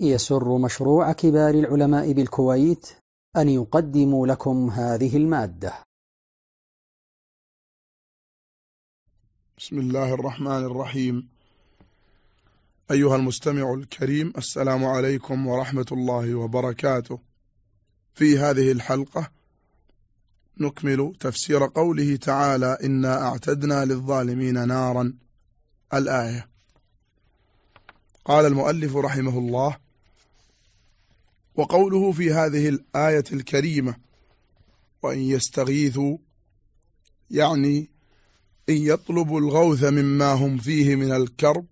يسر مشروع كبار العلماء بالكويت أن يقدم لكم هذه المادة. بسم الله الرحمن الرحيم. أيها المستمع الكريم السلام عليكم ورحمة الله وبركاته. في هذه الحلقة نكمل تفسير قوله تعالى إنا أعتدنا للظالمين نارا. الآية. قال المؤلف رحمه الله وقوله في هذه الآية الكريمة وإن يستغيثوا يعني إن يطلبوا الغوث مما هم فيه من الكرب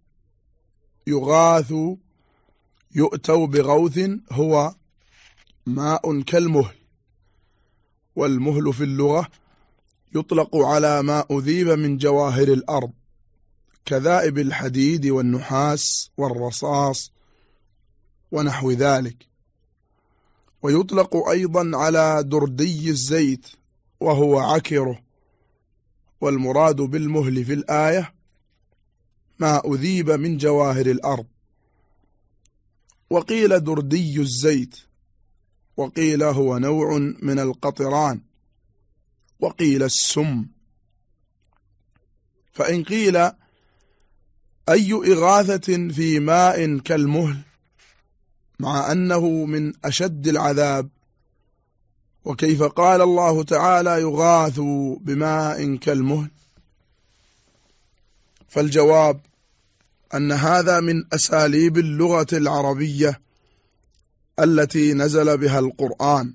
يغاثوا يؤتوا بغوث هو ماء كالمهل. والمهل في اللغة يطلق على ما أذيب من جواهر الأرض كذائب الحديد والنحاس والرصاص ونحو ذلك. ويطلق أيضا على دردي الزيت وهو عكره. والمراد بالمهل في الآية ما أذيب من جواهر الأرض. وقيل دردي الزيت وقيل هو نوع من القطران وقيل السم. فإن قيل أي إغاثة في ماء كالمهل مع أنه من أشد العذاب. وكيف قال الله تعالى يغاث بماء كالمهل. فالجواب أن هذا من أساليب اللغة العربية التي نزل بها القرآن.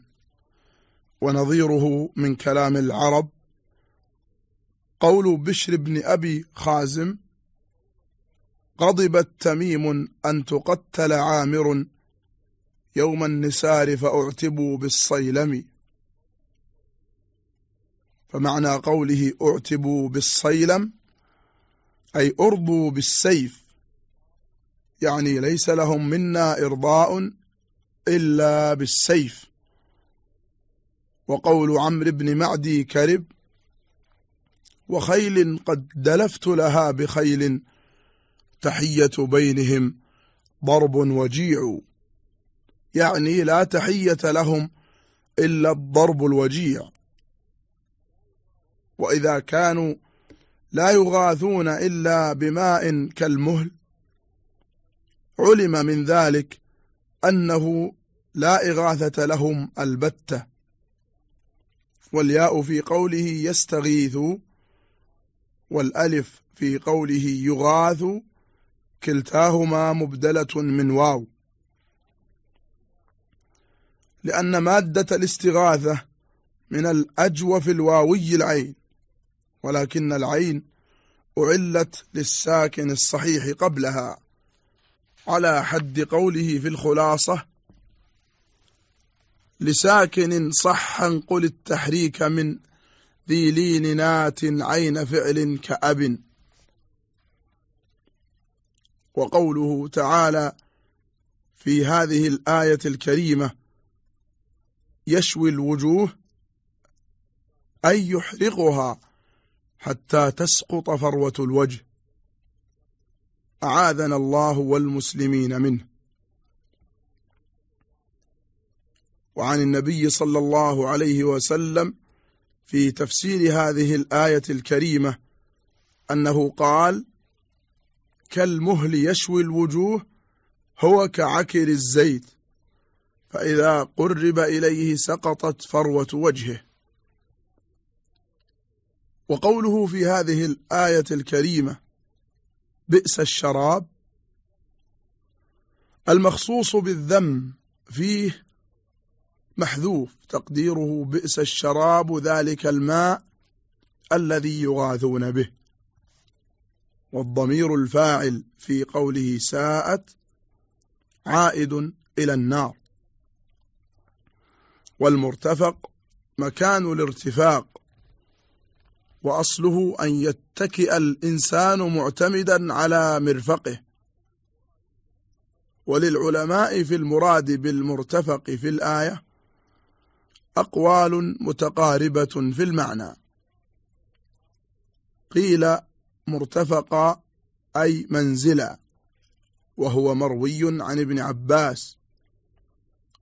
ونظيره من كلام العرب. قول بشر بن أبي خازم غضبت تميم أن تقتل عامر يوم النسار فأعتبوا بالصيلم. فمعنى قوله أعتبوا بالصيلم أي أرضوا بالسيف. يعني ليس لهم منا إرضاء إلا بالسيف. وقول عمرو بن معدي كرب وخيل قد دلفت لها بخيل تحية بينهم ضرب وجيع. يعني لا تحية لهم إلا الضرب الوجيع. وإذا كانوا لا يغاثون إلا بماء كالمهل علم من ذلك أنه لا إغاثة لهم البتة. والياء في قوله يستغيث والألف في قوله يغاث كلتاهما مبدلة من واو. لأن مادة الاستغاثة من الأجوف الواوي العين ولكن العين أعلت للساكن الصحيح قبلها. على حد قوله في الخلاصة لساكن صحا قل التحريك من ذي لين نات عين فعل كأب. وقوله تعالى في هذه الآية الكريمة يشوي الوجوه أي يحرقها حتى تسقط فروة الوجه. أعاذنا الله والمسلمين منه. وعن النبي صلى الله عليه وسلم في تفسير هذه الآية الكريمة أنه قال كالمهل يشوي الوجوه هو كعكر الزيت. فإذا قرب إليه سقطت فروة وجهه. وقوله في هذه الآية الكريمة بئس الشراب. المخصوص بالذم فيه محذوف تقديره بئس الشراب ذلك الماء الذي يغاثون به. والضمير الفاعل في قوله ساءت عائد إلى النار. والمرتفق مكان الارتفاق وأصله أن يتكئ الإنسان معتمدا على مرفقه. وللعلماء في المراد بالمرتفق في الآية أقوال متقاربة في المعنى. قيل مرتفقا أي منزلا وهو مروي عن ابن عباس.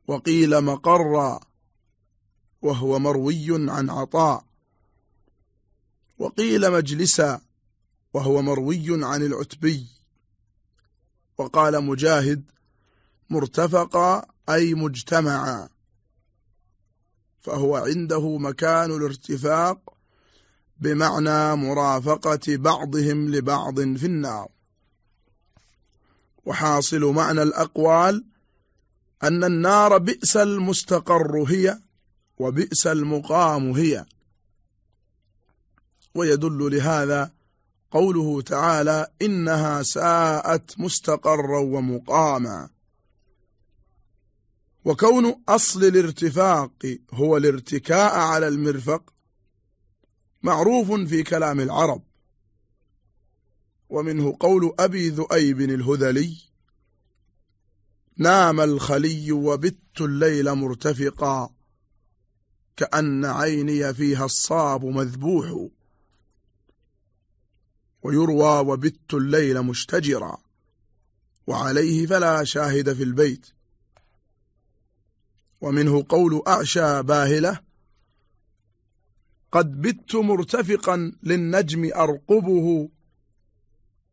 وقيل مقرا وهو مروي عن عطاء. وقيل مجلسا وهو مروي عن العتبي. وقال مجاهد مرتفقا أي مجتمعا. فهو عنده مكان الارتفاق بمعنى مرافقة بعضهم لبعض في النار. وحاصل معنى الأقوال أن النار بئس المستقر هي وبئس المقام هي. ويدل لهذا قوله تعالى إنها ساءت مستقرا ومقاما. وكون أصل الارتفاق هو الارتكاء على المرفق معروف في كلام العرب. ومنه قول أبي ذؤيب الهذلي نام الخلي وبت الليل مرتفقا. كأن عيني فيها الصاب مذبوح. ويروى وبت الليل مشتجرا. وعليه فلا شاهد في البيت. ومنه قول أعشى باهلة. قد بت مرتفقا للنجم أرقبه.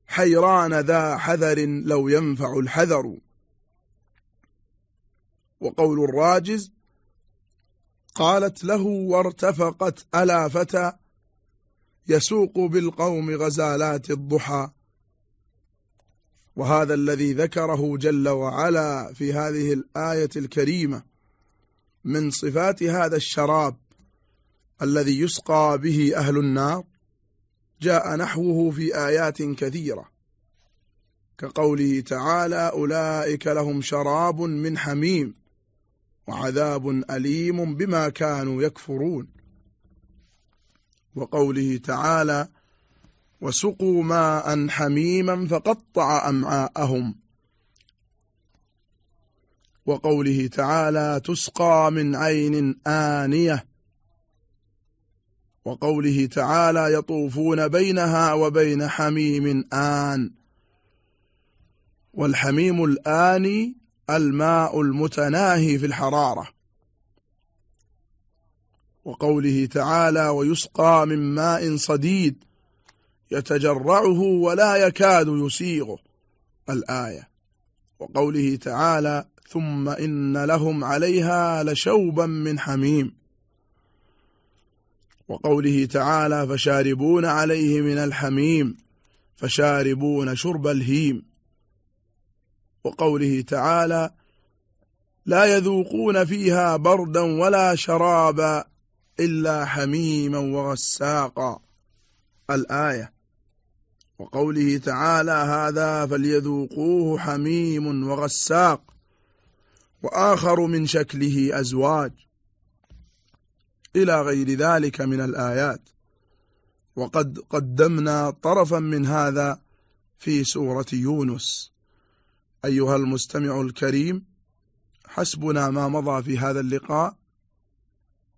حيران ذا حذر لو ينفع الحذر. وقول الراجز قالت له وارتفقت ألا فتى يسوق بالقوم غزالات الضحى. وهذا الذي ذكره جل وعلا في هذه الآية الكريمة من صفات هذا الشراب الذي يسقى به أهل النار جاء نحوه في آيات كثيرة كقوله تعالى أولئك لهم شراب من حميم. وعذاب أليم بما كانوا يكفرون. وقوله تعالى وسقوا ماء حميما فقطع أمعاءهم. وقوله تعالى تسقى من عين آنية. وقوله تعالى يطوفون بينها وبين حميم آن. والحميم الآني الماء المتناهي في الحرارة. وقوله تعالى ويسقى من ماء صديد يتجرعه ولا يكاد يسيغه الآية. وقوله تعالى ثم إن لهم عليها لشوبا من حميم وقوله تعالى فشاربون عليه من الحميم فشاربون شرب الهيم وقوله تعالى لا يذوقون فيها بردا ولا شرابا إلا حميما وغساقا. الآية. وقوله تعالى هذا فليذوقوه حميم وغساق. وآخر من شكله أزواج. إلى غير ذلك من الآيات. وقد قدمنا طرفا من هذا في سورة يونس. أيها المستمع الكريم حسبنا ما مضى في هذا اللقاء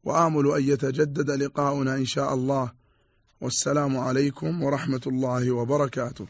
وآمل أن يتجدد لقاؤنا إن شاء الله. والسلام عليكم ورحمة الله وبركاته.